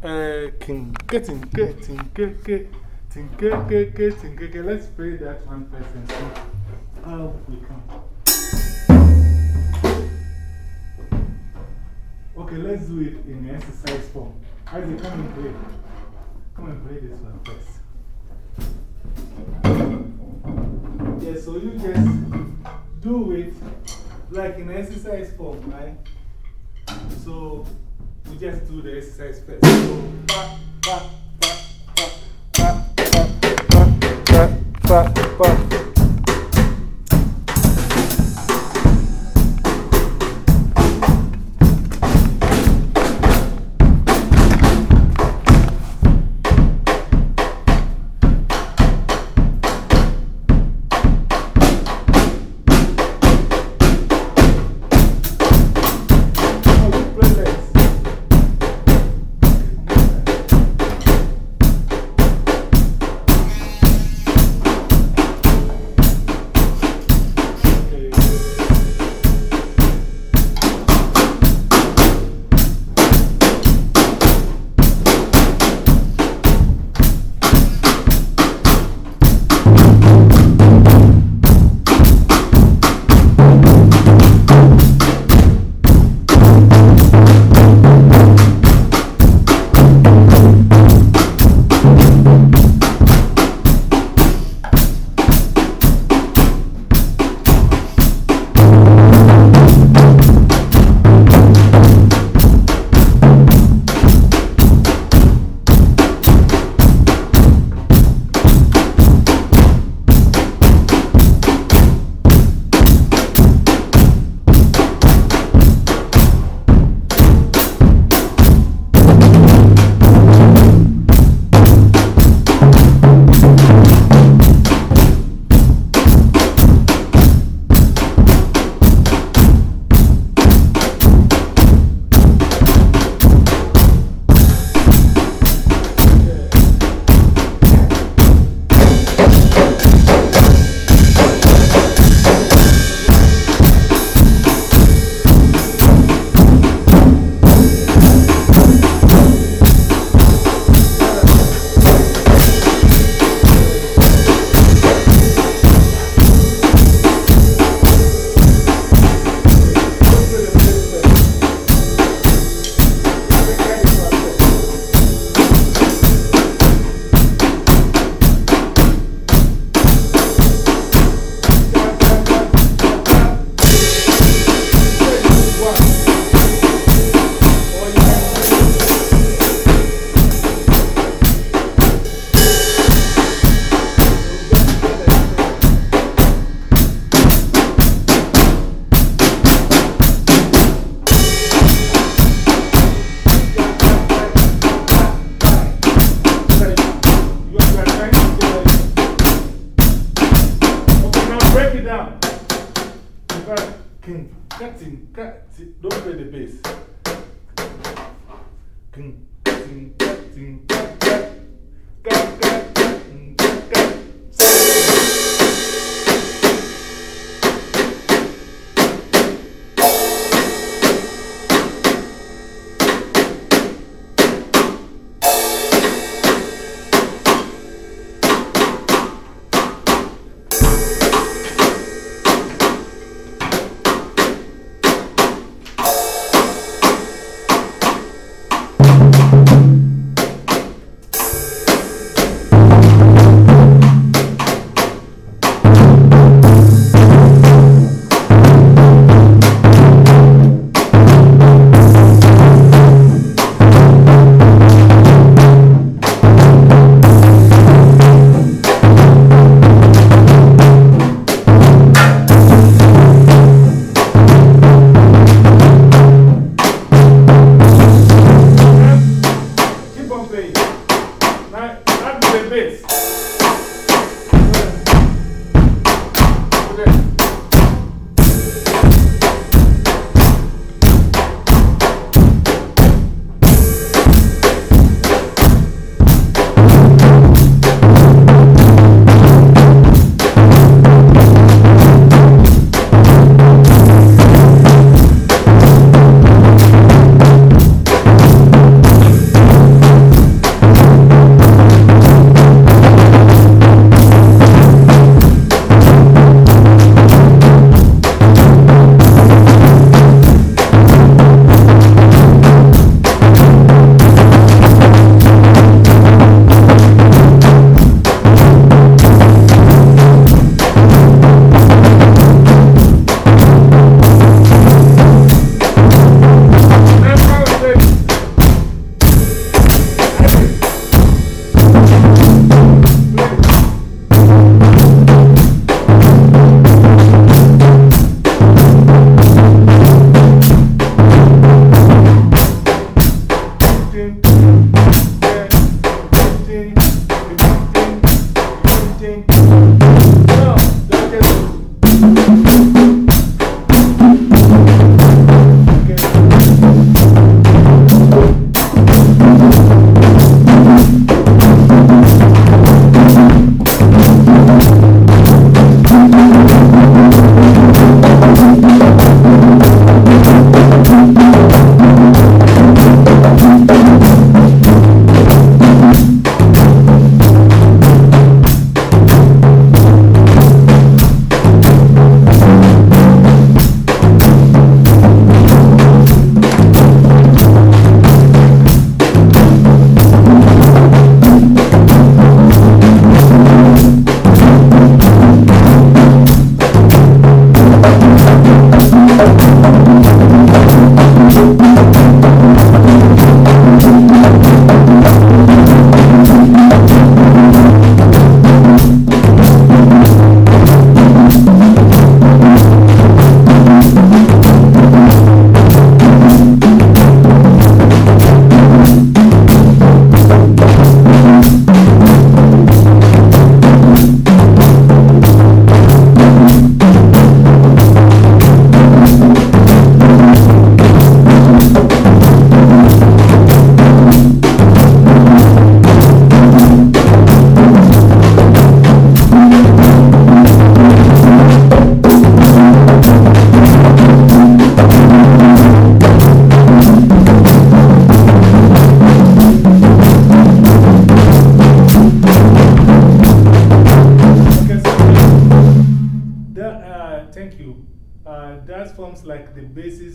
Getting, let's play that one person. See how we come. Okay, let's do it in exercise form. Isaac, come and play. Come and play this one first. Yeah, so you just do it like in exercise form, right? So we just do the exercise first. So, ba, ba, ba, ba, ba, ba, ba, ba. like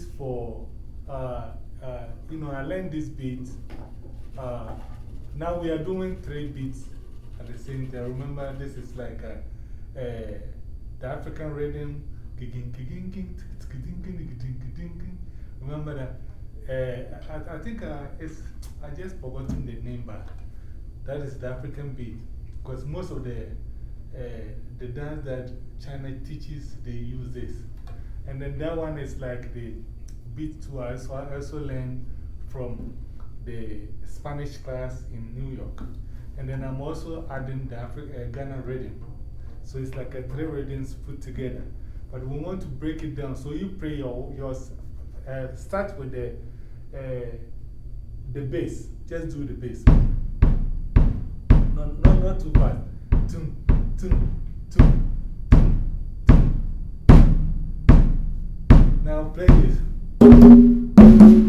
for, uh, uh, you know, I learned this beat. Uh, now we are doing three beats at the same time. Remember, this is like a, a, the African rhythm. Remember that? I, I think it's, I just forgotten the name, but that is the African beat. Because most of the, the dance that China teaches, they use this. And then that one is like the beat to us. So I also learned from the Spanish class in New York. And then I'm also adding the Afri、uh, Ghana rhythm. So it's like a three rhythms put together. But we want to break it down. So you play your, yours, uh, start with the, uh, the bass. Just do the bass. Not, not, not too fast. Tum, tum, tum. Now play this. Good. Alright,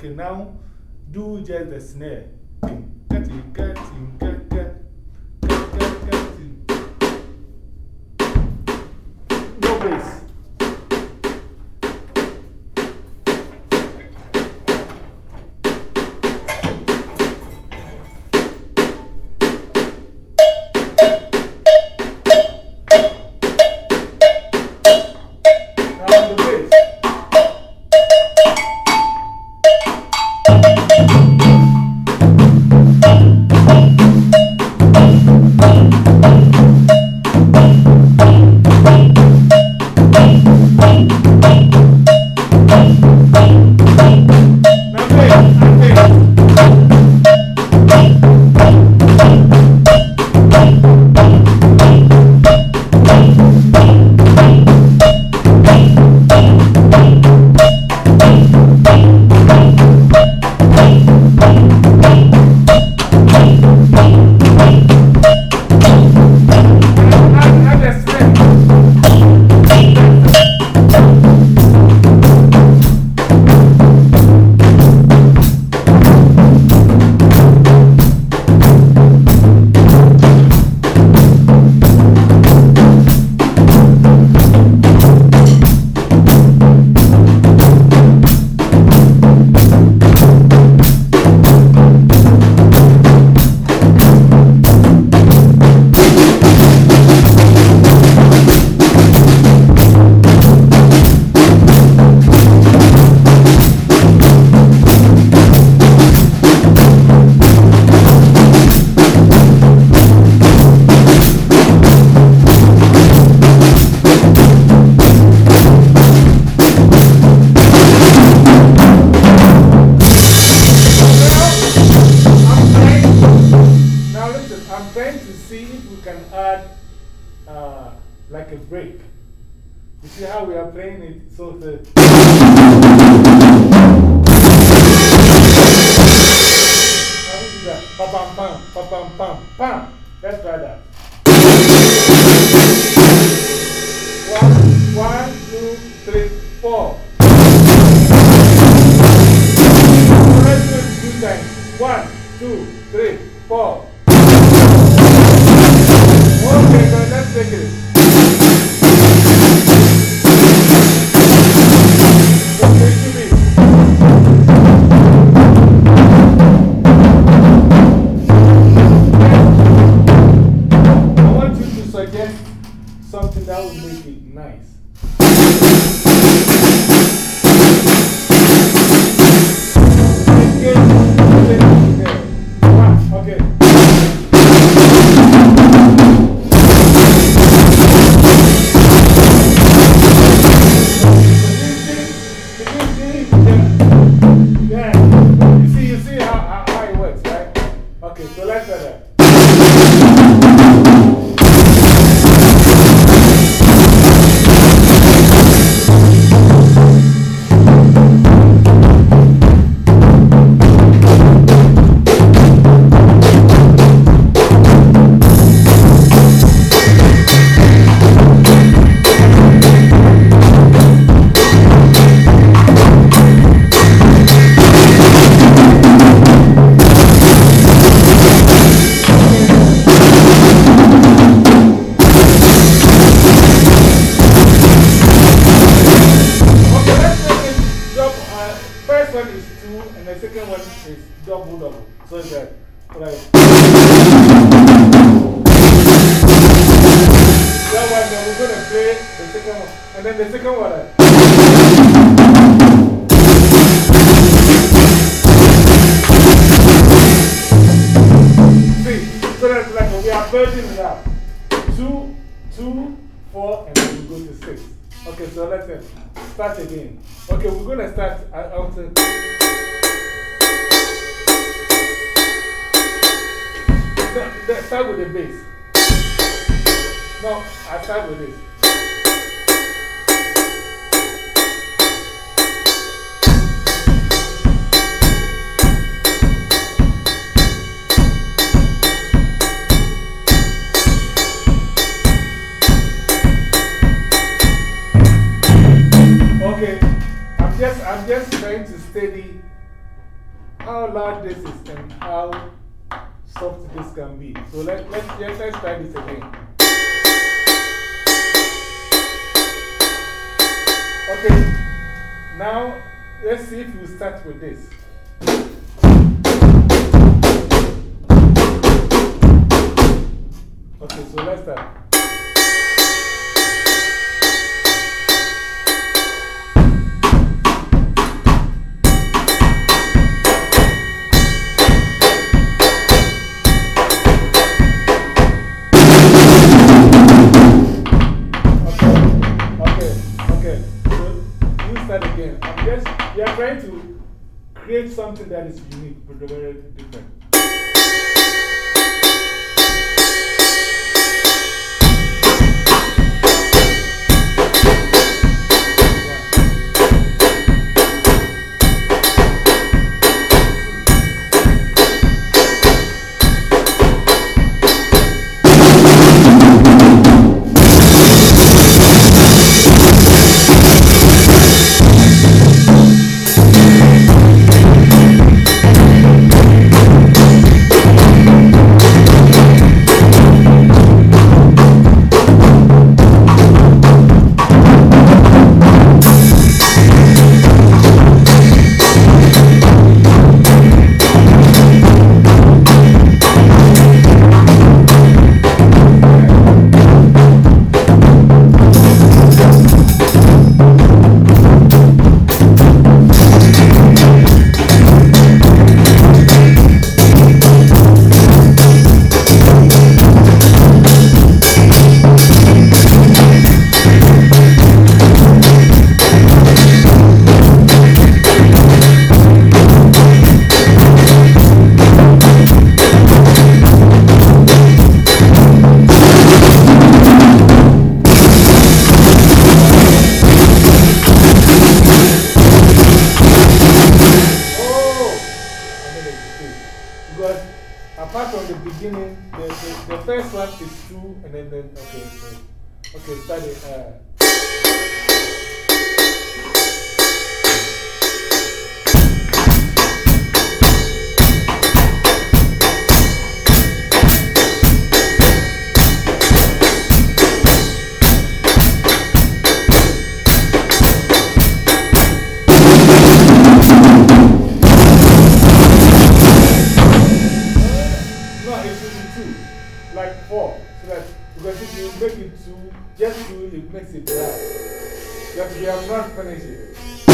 okay, now do just the snare. We are playing it? So the. How do that? Pa pam pam, pa pam pam, pam. Let's try that. One, one, two, three, four. Let's do two times. One, two, three, four. Okay, so let's take it. Uh, start again. Okay, we're going to start. Want to. No, start with the bass. No, I start with this. Just, trying to study how loud this is and how soft this can be. So let, let's, let's, let's try this again. Okay, now let's see if you start with this. Okay, so let's start. Start again. I'm just, we are trying to create something that is unique, but very different. And then, then okay, so, okay, study. Uh, Because we have not finished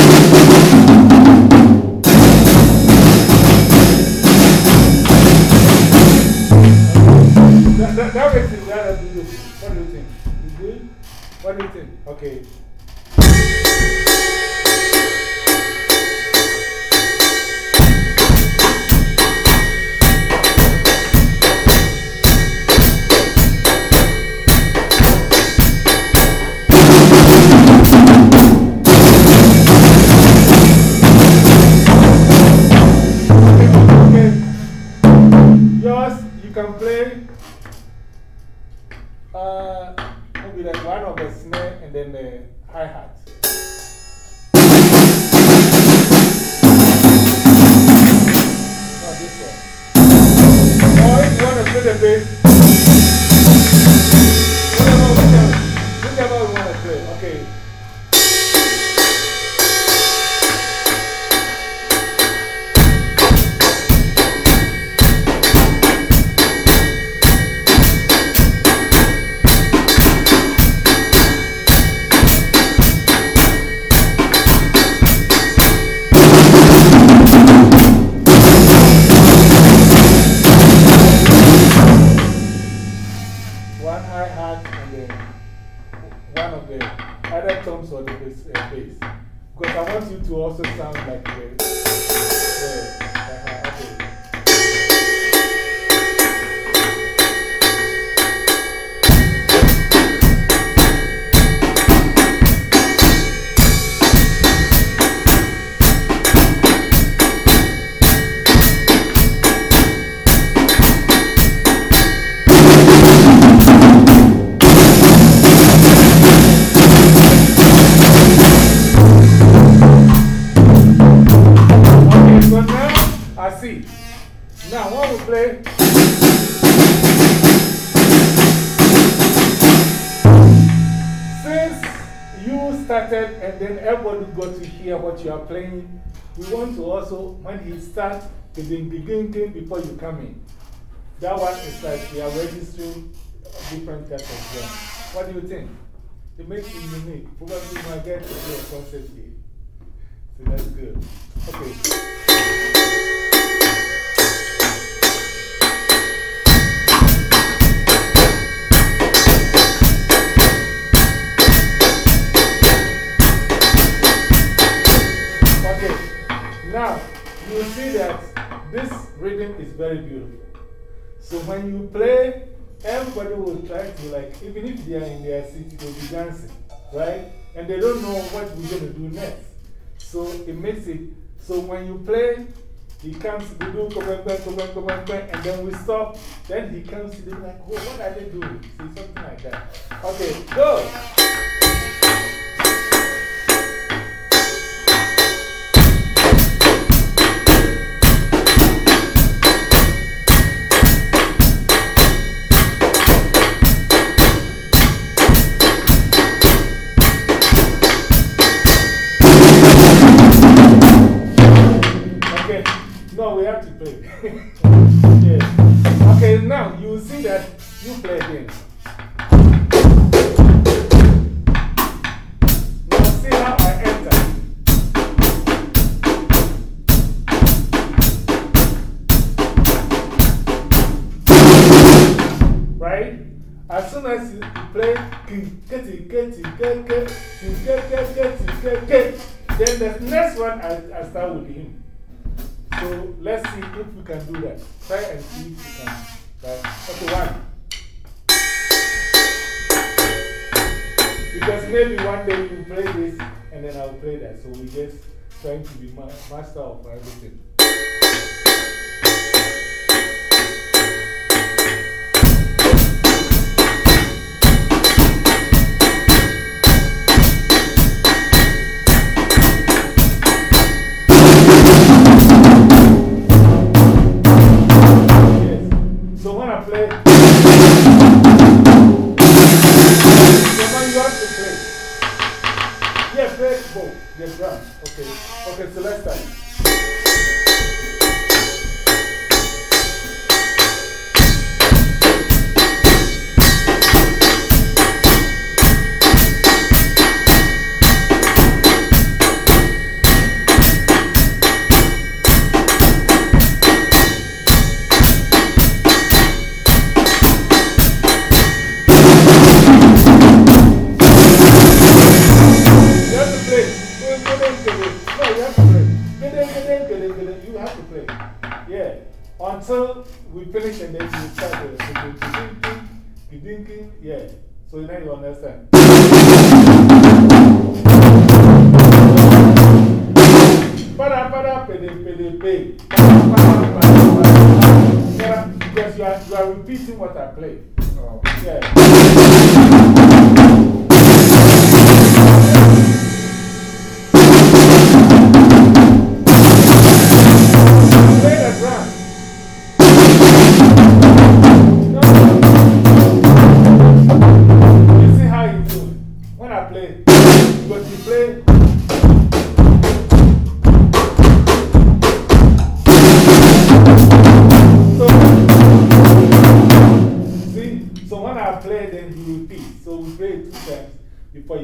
Because I want you to also sound like the. Everybody got to hear what you are playing, we want to also, when he starts, the begin thing before you come in. That one is like we are registering different types of drum. What do you think? It makes it unique. Probably you might get to do a concert here. So that's good. Okay. Now, you see that this rhythm is very beautiful. So when you play, everybody will try to, like, even if they are in their seat, they'll be dancing, right? And they don't know what we're going to do next. So it makes it, so when you play, he comes, we do kobembe, kobembe, kobembe, and then we stop. Then he comes to them like, oh, what are they doing? See, something like that. Okay, go. Have to play. yeah. Okay, now you see that you play again. Now see how I enter. Right? As soon as you play, then the next one I, I start with him. So let's see if we can do that. Try and see if we can. Okay, one. Because maybe one day you play this and then I'll play that. So we just trying to be ma master of everything. Until we finish and then you start the. Yeah. So now you understand. Para, para, pede, pede, pede. Because you are, you are repeating what I play. Oh. Yeah.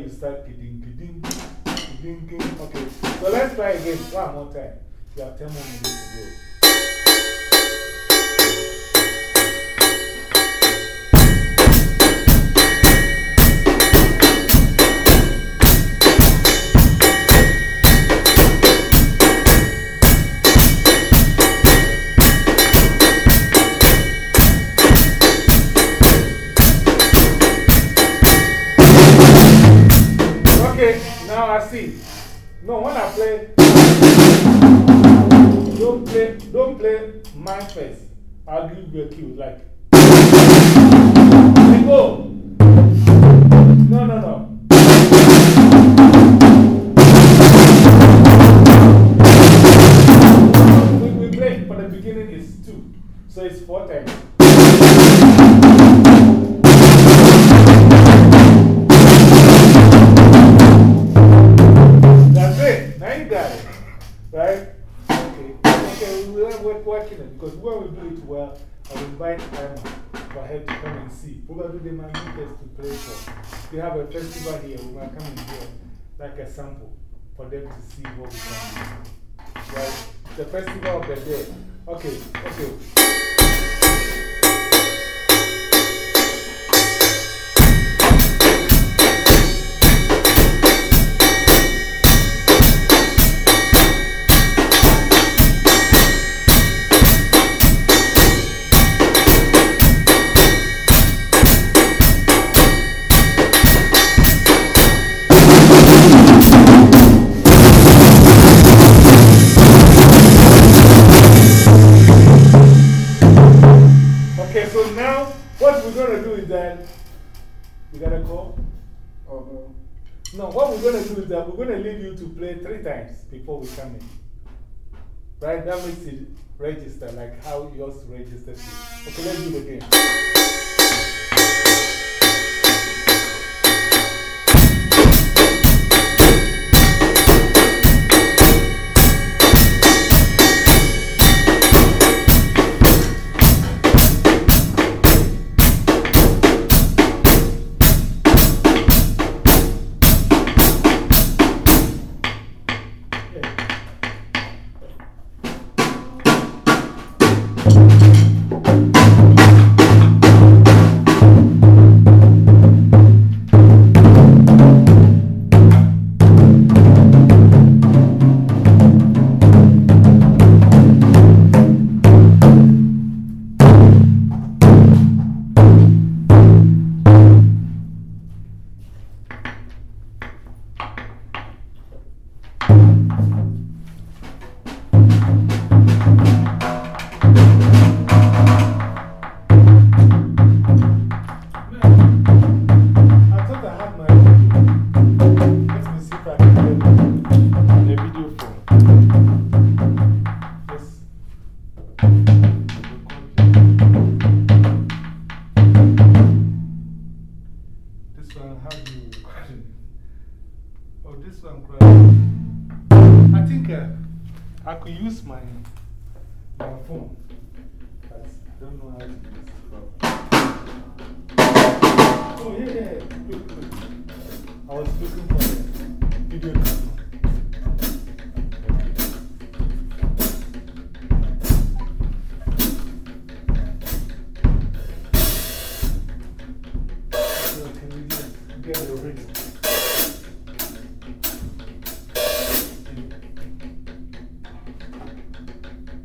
You start kidding, kidding, kidding, kidding. Okay, so let's try again one more time. You have 10 more minutes to go. See. No, when I play, don't play, don't play mine first. I'll give you a cue, like. Let go. No, no, no. We, we play for the beginning is two, so it's four times. Because when we do it well, I'll invite Emma for her to come and see. Probably they might need us to play for. We have a festival here. We might come and do like a sample for them to see what we can do. Right? The festival of the day. Okay. Okay, before we come in. Right? That makes it register like how yours registers. Okay, let's do it again.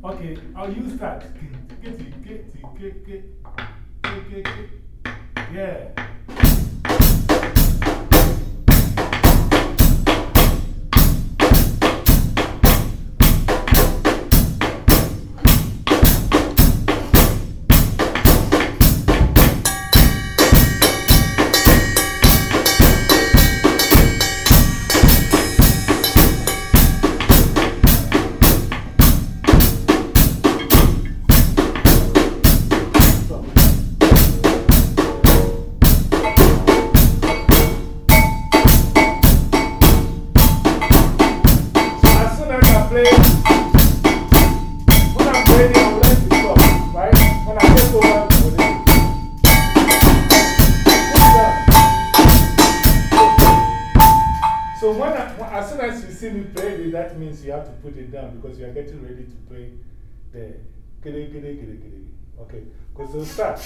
Okay, I'll use that. Get it, get it, get it, get get. Yeah. need to play the giddy, giddy, giddy, giddy. Okay, because it'll start.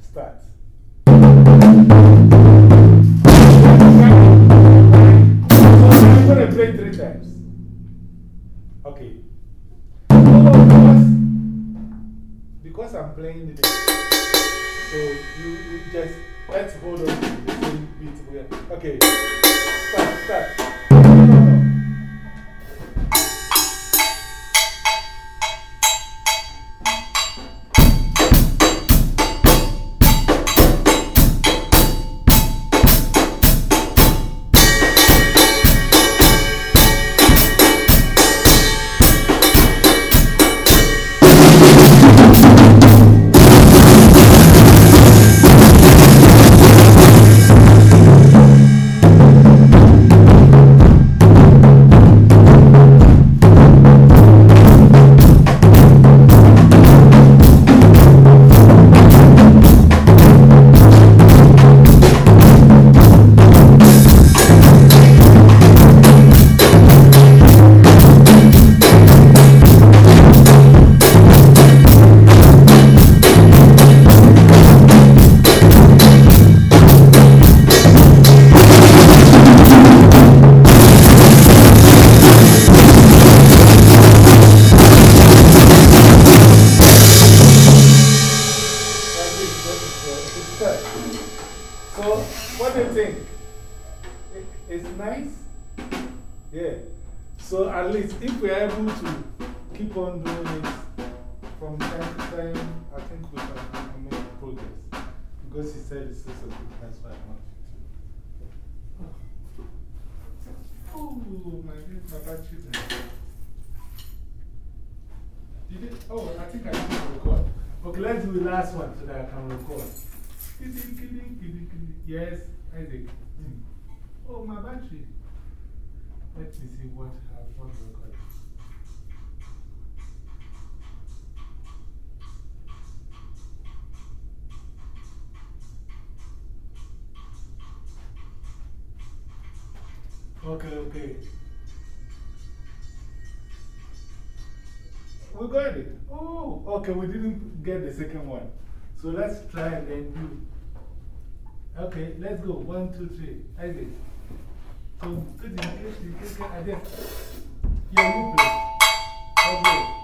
Start. I'm. Okay. because I'm playing the beat. So you, you just, let's hold on to the same beat. Okay, start, start. Yes, Isaac. Hmm. Oh, my battery. Let me see what want to record. Okay, okay. We got it. Oh, okay, we didn't get the second one. So let's try and then do. Okay, let's go. One, two, three. I did. So, good in case you can. I just. Yeah, you play. Okay.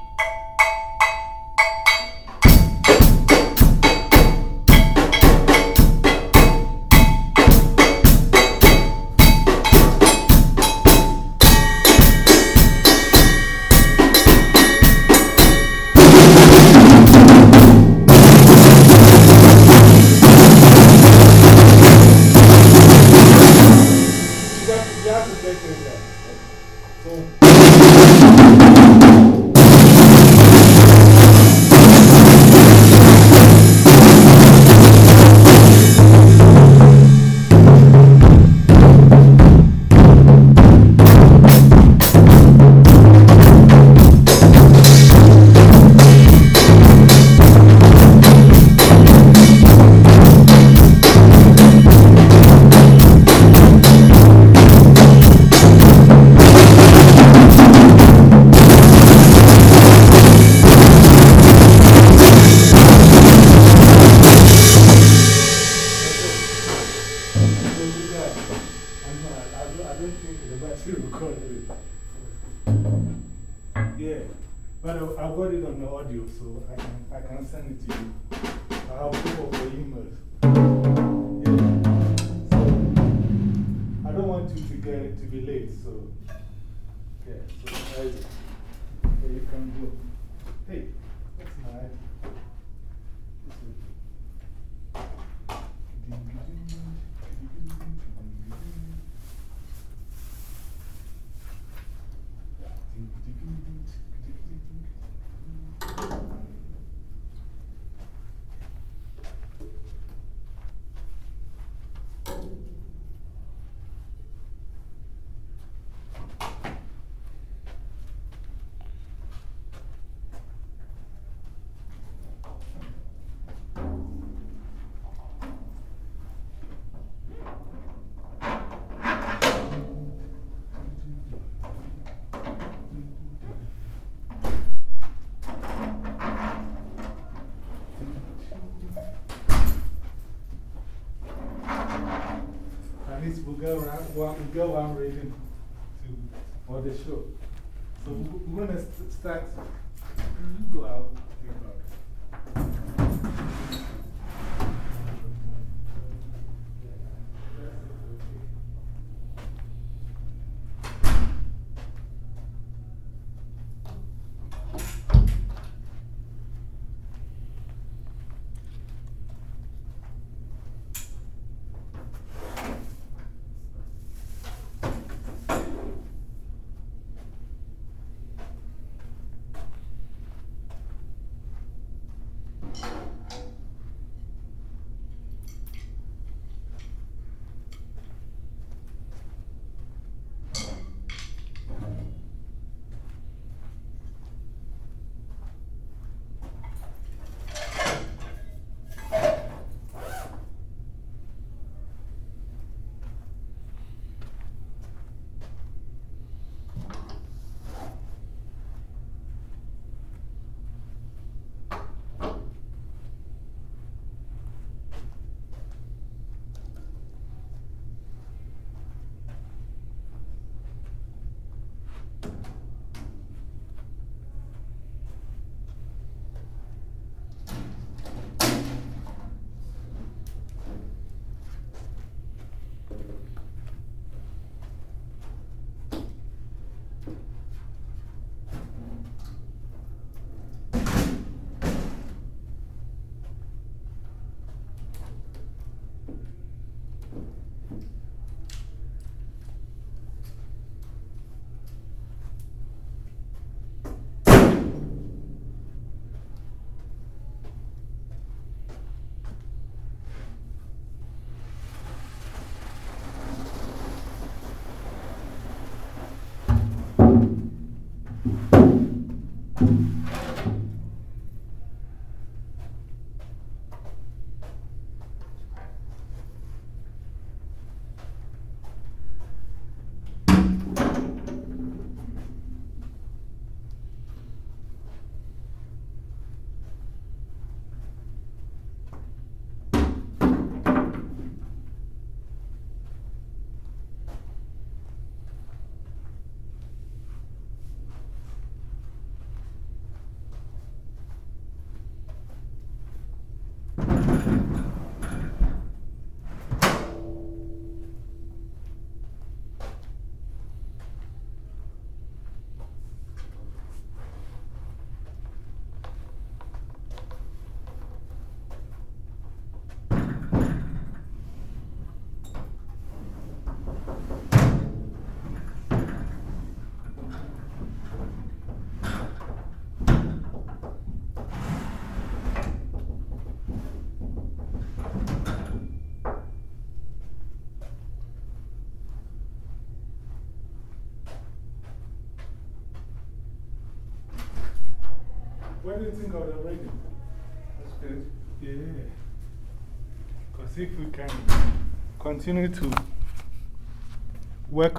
One, we got one reading to, for the show. So we're going to start. What do you think of the reading? That's good. Yeah. Because if we can continue to work